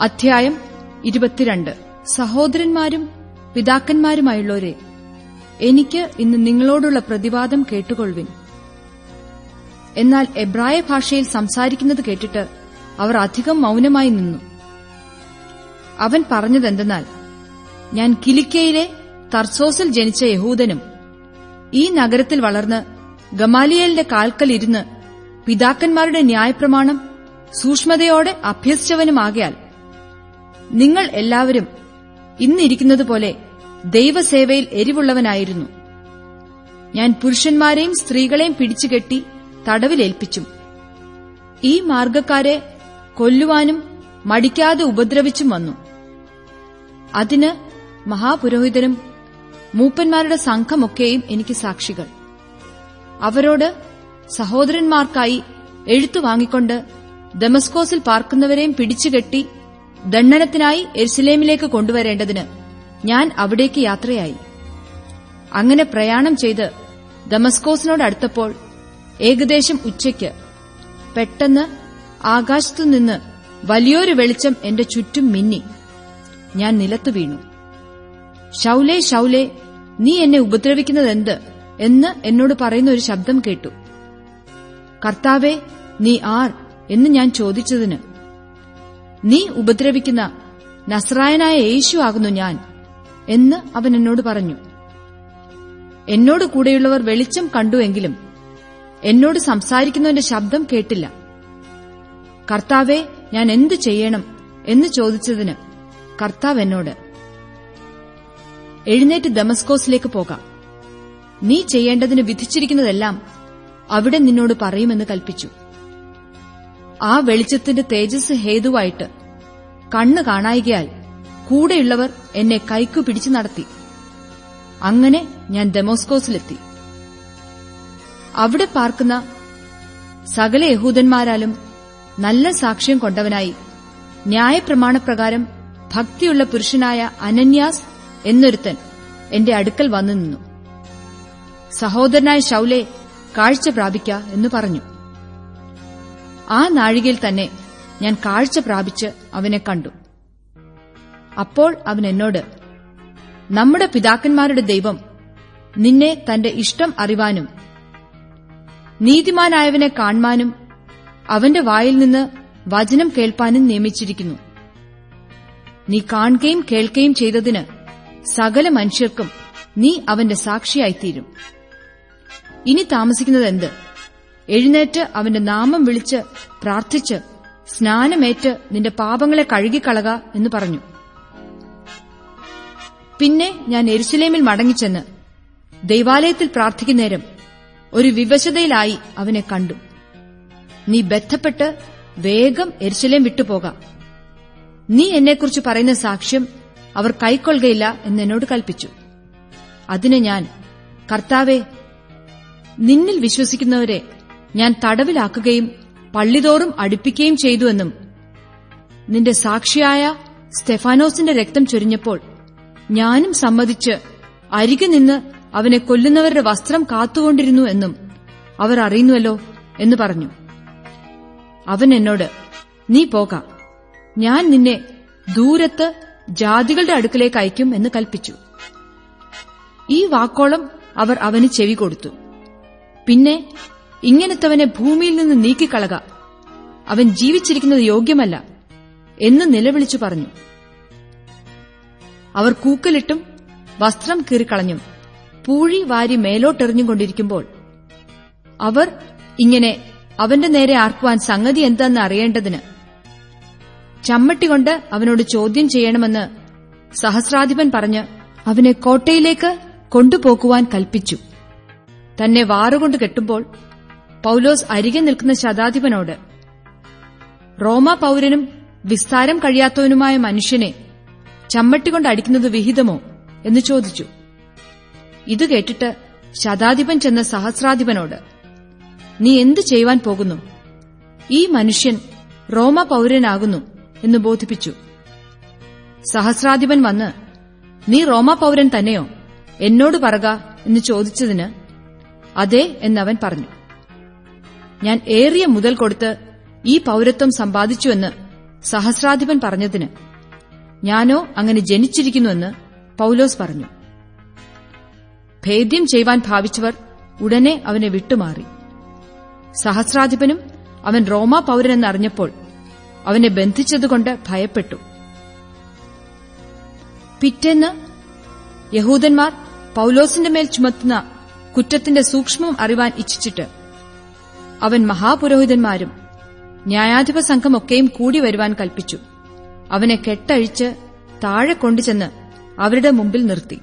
അധ്യായം ഇരുപത്തിരണ്ട്. സഹോദരന്മാരും പിതാക്കന്മാരുമായുള്ളവരെ എനിക്ക് ഇന്ന് നിങ്ങളോടുള്ള പ്രതിവാദം കേട്ടുകൊള്ളുവിൻ. എന്നാൽ എബ്രായ ഭാഷയിൽ സംസാരിക്കുന്നത് കേട്ടിട്ട് അവർ അധികം മൌനമായി നിന്നു. അവൻ പറഞ്ഞതെന്തെന്നാൽ ഞാൻ കിലിക്കയിലെ തർസോസിൽ ജനിച്ച യഹൂദനും ഈ നഗരത്തിൽ വളർന്ന് ഗമാലിയലിന്റെ കാൽക്കൽ ഇരുന്ന് പിതാക്കന്മാരുടെ ന്യായപ്രമാണം സൂക്ഷ്മതയോടെ അഭ്യസിച്ചവനുമാകയാൽ നിങ്ങൾ എല്ലാവരും ഇന്നിരിക്കുന്നതുപോലെ ദൈവസേവയിൽ എരിവുള്ളവനായിരുന്നു. ഞാൻ പുരുഷന്മാരെയും സ്ത്രീകളെയും പിടിച്ചുകെട്ടി തടവിലേൽപ്പിച്ചു. ഈ മാർഗക്കാരെ കൊല്ലുവാനും മടിക്കാതെ ഉപദ്രവിച്ചും വന്നു. അതിന് മഹാപുരോഹിതനും മൂപ്പന്മാരുടെ സംഘമൊക്കെയും എനിക്ക് സാക്ഷികൾ. അവരോട് സഹോദരന്മാർക്കായി എഴുത്തു വാങ്ങിക്കൊണ്ട് ദമസ്കോസിൽ പാർക്കുന്നവരെയും പിടിച്ചുകെട്ടി ദണ്ഡനത്തിനായി എരുസലേമിലേക്ക് കൊണ്ടുവരേണ്ടതിന് ഞാൻ അവിടേക്ക് യാത്രയായി. അങ്ങനെ പ്രയാണം ചെയ്ത് ദമസ്കോസിനോടടുത്തപ്പോൾ ഏകദേശം ഉച്ചയ്ക്ക് പെട്ടെന്ന് ആകാശത്തുനിന്ന് വലിയൊരു വെളിച്ചം എന്റെ ചുറ്റും മിന്നി. ഞാൻ നിലത്തു വീണു. ഷൌലേ ഷൌലേ നീ എന്നെ ഉപദ്രവിക്കുന്നതെന്ത്? എന്ന് എന്നോട് പറയുന്ന ഒരു ശബ്ദം കേട്ടു. കർത്താവേ നീ ആർ? എന്ന് ഞാൻ ചോദിച്ചതിന് നീ ഉപദ്രവിക്കുന്ന നസ്രായനായ യേശു ആകുന്നു ഞാൻ എന്ന് അവൻ എന്നോട് പറഞ്ഞു. എന്നോട് കൂടെയുള്ളവർ വെളിച്ചം കണ്ടുവെങ്കിലും എന്നോട് സംസാരിക്കുന്നവന്റെ ശബ്ദം കേട്ടില്ല. കർത്താവെ ഞാൻ എന്തു ചെയ്യണം എന്ന് ചോദിച്ചതിന് കർത്താവ് എന്നോട് എഴുന്നേറ്റ് ദമസ്കോസിലേക്ക് പോകാം. നീ ചെയ്യേണ്ടതിന് വിധിച്ചിരിക്കുന്നതെല്ലാം അവിടെ നിന്നോട് പറയുമെന്ന് കൽപ്പിച്ചു. ആ വെളിച്ചത്തിന്റെ തേജസ് ഹേതുവായിട്ട് കണ്ണ് കാണായികയാൽ കൂടെയുള്ളവർ എന്നെ കൈക്കു പിടിച്ചു നടത്തി. അങ്ങനെ ഞാൻ ഡെമോസ്കോസിലെത്തി അവിടെ പാർക്കുന്ന സകല യഹൂദന്മാരാലും നല്ല സാക്ഷ്യം കൊണ്ടവനായി ന്യായപ്രമാണപ്രകാരം ഭക്തിയുള്ള പുരുഷനായ അനന്യാസ് എന്നൊരുത്തൻ എന്റെ അടുക്കൽ വന്നു നിന്നു. സഹോദരനായ ശൌലെ കാഴ്ച പ്രാപിക്ക എന്ന് പറഞ്ഞു. ആ നാഴികയിൽ തന്നെ ഞാൻ കാഴ്ച പ്രാപിച്ച് അവനെ കണ്ടു. അപ്പോൾ അവൻ എന്നോട് നമ്മുടെ പിതാക്കന്മാരുടെ ദൈവം നിന്നെ തന്റെ ഇഷ്ടം അറിവാനും നീതിമാനായവനെ കാണുവാനും അവന്റെ വായിൽ നിന്ന് വചനം കേൾപ്പാനും നിയമിച്ചിരിക്കുന്നു. നീ കാണുകയും കേൾക്കുകയും ചെയ്തതിന് സകല മനുഷ്യർക്കും നീ അവന്റെ സാക്ഷിയായിത്തീരും. ഇനി താമസിക്കുന്നതെന്ത്? എഴുന്നേറ്റ് അവന്റെ നാമം വിളിച്ച് പ്രാർത്ഥിച്ച് സ്നാനമേറ്റ് നിന്റെ പാപങ്ങളെ കഴുകിക്കളക എന്ന് പറഞ്ഞു. പിന്നെ ഞാൻ എരുസലേമിൽ മടങ്ങിച്ചെന്ന് ദൈവാലയത്തിൽ പ്രാർത്ഥിക്കുന്നേരം ഒരു വിവശതയിലായി അവനെ കണ്ടു. നീ ബന്ധപ്പെട്ട് വേഗം എരിശലേം വിട്ടുപോകാം. നീ എന്നെക്കുറിച്ച് പറയുന്ന സാക്ഷ്യം അവർ കൈക്കൊള്ളുകയില്ല എന്നെന്നോട് കൽപ്പിച്ചു. അതിന് ഞാൻ കർത്താവെ നിന്നിൽ വിശ്വസിക്കുന്നവരെ ഞാൻ തടവിലാക്കുകയും പള്ളിതോറും അടുപ്പിക്കുകയും ചെയ്തുവെന്നും നിന്റെ സാക്ഷിയായ സ്റ്റെഫാനോസിന്റെ രക്തം ചൊരിഞ്ഞപ്പോൾ ഞാനും സമ്മതിച്ച് അരികെ നിന്ന് അവനെ കൊല്ലുന്നവരുടെ വസ്ത്രം കാത്തുകൊണ്ടിരുന്നു എന്നും അവർ അറിയുന്നുവല്ലോ എന്ന് പറഞ്ഞു. അവൻ എന്നോട് നീ പോക. ഞാൻ നിന്നെ ദൂരത്ത് ജാതികളുടെ അടുക്കലേക്ക് അയക്കും എന്ന് കൽപ്പിച്ചു. ഈ വാക്കോളം അവർ അവന് ചെവി കൊടുത്തു. പിന്നെ ഇങ്ങനത്തവനെ ഭൂമിയിൽ നിന്ന് നീക്കിക്കളക. അവൻ ജീവിച്ചിരിക്കുന്നത് യോഗ്യമല്ല എന്ന് നിലവിളിച്ചു പറഞ്ഞു. അവർ കൂക്കലിട്ടും വസ്ത്രം കീറിക്കളഞ്ഞും പൂഴി വാരി മേലോട്ടെറിഞ്ഞുകൊണ്ടിരിക്കുമ്പോൾ അവർ ഇങ്ങനെ അവന്റെ നേരെ ആർക്കുവാൻ സംഗതി എന്താണെന്ന് അറിയേണ്ടതിന് ചമ്മട്ടികൊണ്ട് അവനോട് ചോദ്യം ചെയ്യണമെന്ന് സഹസ്രാധിപൻ പറഞ്ഞ് അവനെ കോട്ടയിലേക്ക് കൊണ്ടുപോകുവാൻ കൽപ്പിച്ചു. തന്നെ വാറുകൊണ്ട് കെട്ടുമ്പോൾ പൌലോസ് അരികെ നിൽക്കുന്ന ശതാധിപനോട് റോമ പൌരനും വിസ്താരം കഴിയാത്തവനുമായ മനുഷ്യനെ ചമ്മട്ടികൊണ്ട് അടിക്കുന്നത് വിഹിതമോ എന്ന് ചോദിച്ചു. ഇത് കേട്ടിട്ട് ശതാധിപൻ ചെന്ന സഹസ്രാധിപനോട് നീ എന്തു ചെയ്യുവാൻ പോകുന്നു? ഈ മനുഷ്യൻ റോമ പൌരനാകുന്നു എന്ന് ബോധിപ്പിച്ചു. സഹസ്രാധിപൻ വന്ന് നീ റോമ പൌരൻ തന്നെയോ? എന്നോട് പറക എന്ന് ചോദിച്ചതിന് അതെ എന്നവൻ പറഞ്ഞു. ഞാൻ ഏറിയ മുതൽ കൊടുത്ത് ഈ പൌരത്വം സമ്പാദിച്ചുവെന്ന് സഹസ്രാധിപൻ പറഞ്ഞതിന് ഞാനോ അങ്ങനെ ജനിച്ചിരിക്കുന്നുവെന്ന് പൌലോസ് പറഞ്ഞു. ഭേദ്യം ചെയ്യുവാൻ ഭാവിച്ചവർ ഉടനെ അവനെ വിട്ടുമാറി. സഹസ്രാധിപനും അവൻ റോമാ പൌരനെന്നറിഞ്ഞപ്പോൾ അവനെ ബന്ധിച്ചതുകൊണ്ട് ഭയപ്പെട്ടു. പിറ്റേന്ന് യഹൂദന്മാർ പൌലോസിന്റെ മേൽ ചുമത്തുന്ന കുറ്റത്തിന്റെ സൂക്ഷ്മം അറിവാൻ ഇച്ഛിച്ചിട്ട് അവൻ മഹാപുരോഹിതന്മാരും ന്യായാധിപ സംഘമൊക്കെയും കൂടി വരുവാൻ കൽപ്പിച്ചു. അവനെ കെട്ടഴിച്ച് താഴെ കൊണ്ടുചെന്ന് അവരുടെ മുമ്പിൽ നിർത്തി.